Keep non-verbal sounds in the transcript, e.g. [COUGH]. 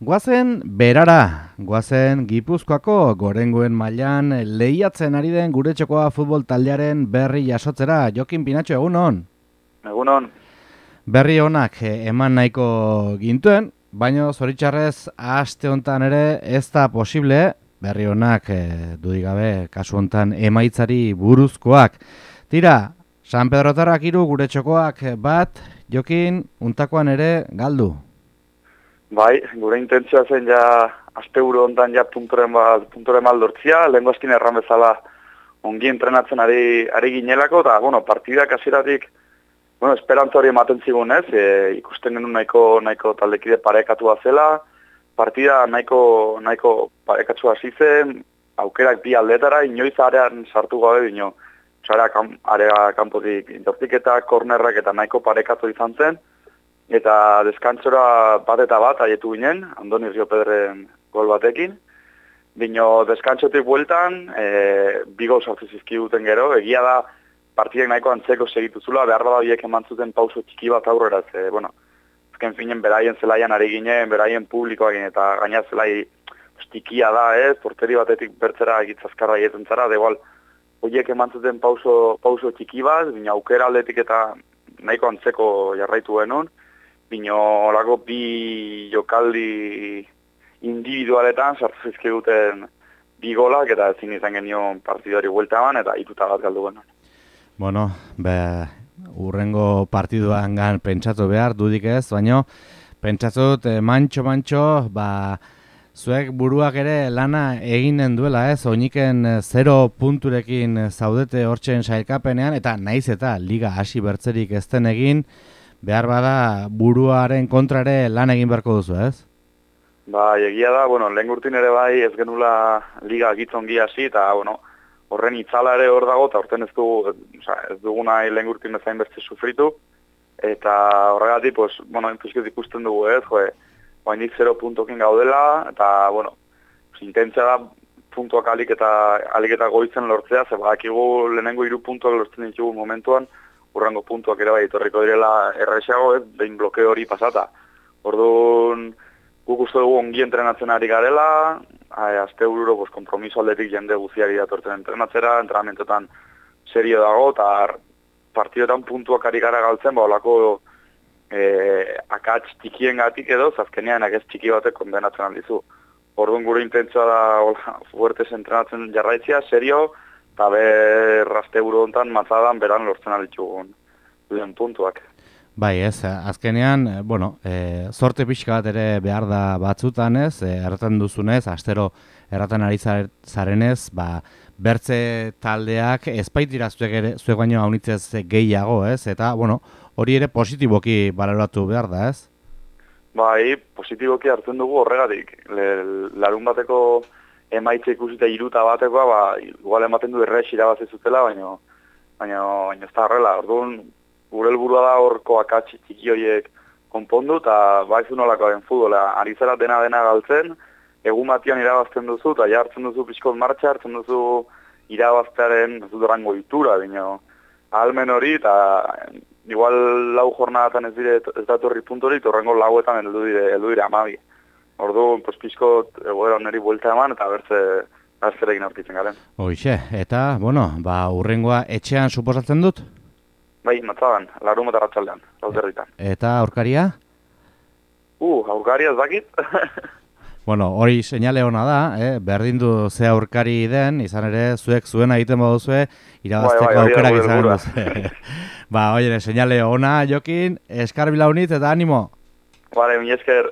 Guazen berara, guazen gipuzkoako gorengoen mailan lehiatzen ari den gure txokoa futbol taldearen berri jasotzera. Jokin Pinatxo, egun hon? Egun hon. Berri honak eh, eman nahiko gintuen, baino zoritxarrez aste hontan ere ez da posible, berri honak e, dudigabe kasu hontan emaitzari buruzkoak. Tira, San Pedro Tarrak iru gure txokoak bat, jokin, untakoan ere galdu. Bai, gure intentzioa zen ja aste buru ontan ja punturen, ba, punturen maldortzia, lehen gozkin erran bezala ongi entrenatzen ari, ari ginelako, eta, bueno, partidak hasieratik bueno, esperantza hori ematen zigun ez, e, ikusten genuen nahiko, nahiko taldekide parekatu zela, partida nahiko, nahiko parekatzu hasi zen, aukerak bi aldetara, inoiz arean sartu gabe bino, area, kam, area kanpotik eta kornerrak eta nahiko parekatu izan zen, Eta deskantzora bat eta bat aietu ginen, Andoni Rio Pedren gol batekin. Bino deskantzotik bueltan, e, bi gol sartu zizkibuten gero, egia da partidek nahiko antzeko segituzula, behar da biek eman zuten pauso txiki bat aurrera, ze, bueno, ezken finen beraien zelaian ari ginen, beraien publikoak eta gaina zelai tikia da, ez, porteri batetik bertzera egitzazkarra egiten zara, de igual, horiek eman zuten pauso, pauso txiki bat, bina aukera aldetik eta nahiko antzeko jarraitu genuen, bino olako bi jokaldi individualetan sartu zizke duten bi golak eta ezin izan genion partidori buelta eman eta ituta bat galdu genuen. Bueno, be, urrengo partiduan gan pentsatu behar, dudik ez, baino, pentsatzut, eh, mantxo, mantxo, ba, zuek buruak ere lana eginen duela ez, oiniken eh, zero punturekin zaudete hortzen sailkapenean, eta naiz eta liga hasi bertzerik ezten egin, behar bada buruaren kontrare lan egin beharko duzu, ez? Ba, egia da, bueno, lehen gurtin ere bai ez genula liga gitzongi hasi, eta, bueno, horren itzala ere hor dago, eta horten ez, du, ez duguna lehen gurtin bezain beste sufritu, eta horregatik, pues, bueno, entuskez ikusten dugu ez, joe, bain zero puntokin gaudela, eta, bueno, intentzia da puntuak alik eta, alik eta goitzen lortzea, ze badakigu lehenengo iru puntuak lortzen ditugu momentuan, urrango puntuak ere bai etorriko direla erresago, ez, behin blokeo hori pasata. Orduan, guk uste dugu ongi entrenatzen ari garela, azte ururo, pues, kompromiso aldetik jende guziari datortzen entrenatzera, entrenamentotan serio dago, eta partidotan puntuak ari gara galtzen, ba, olako e, akatz tikien gatik edo, zazkenean akatz txiki batek kondenatzen aldizu. Orduan gure intentzioa da, hola, fuertes entrenatzen jarraitzia, serio, eta ber raste buru hontan matzadan beran lortzen alitxugun lehen puntuak. Bai, ez, azkenean, eh, bueno, e, sorte pixka bat ere behar da batzutan ez, e, erraten duzunez, astero erraten ari zarenez, ba, bertze taldeak ezpaitira zuek, ere, zuek baino haunitzez gehiago, ez, eta, bueno, hori ere positiboki baloratu behar da, ez? Bai, positiboki hartzen dugu horregatik. larun bateko emaitze ikusita iruta batekoa, ba, igual ematen du errex irabazi zutela, baina baina baina ez da horrela. Orduan, gure helburua da horko akatsi txiki horiek konpondu, eta baizu nolako den futbola. Arizera dena dena galtzen, egun batian irabazten duzu, eta jartzen duzu pixkot martxa, hartzen duzu irabaztearen, ez dut orango itura, baina almen hori, eta igual lau jornadatan ez dire ez datorri puntori, eta horrengo lauetan heldu dire, heldu dire amabi. Ordu, pues, pizko egoera oneri buelta eman, eta bertze azterekin aurkitzen garen. Hoxe, eta, bueno, ba, urrengoa etxean suposatzen dut? Bai, matzaban, larun mota ratxaldean, Eta aurkaria? Uh, aurkaria ez dakit. [LAUGHS] bueno, hori seinale hona da, eh? berdin du ze aurkari den, izan ere, zuek zuena egiten baduzue, irabazteko bai, bai, aukerak izan duz. [LAUGHS] ba, oire, seinale ona, Jokin, eskarbila unit eta animo. Vale, mi esker.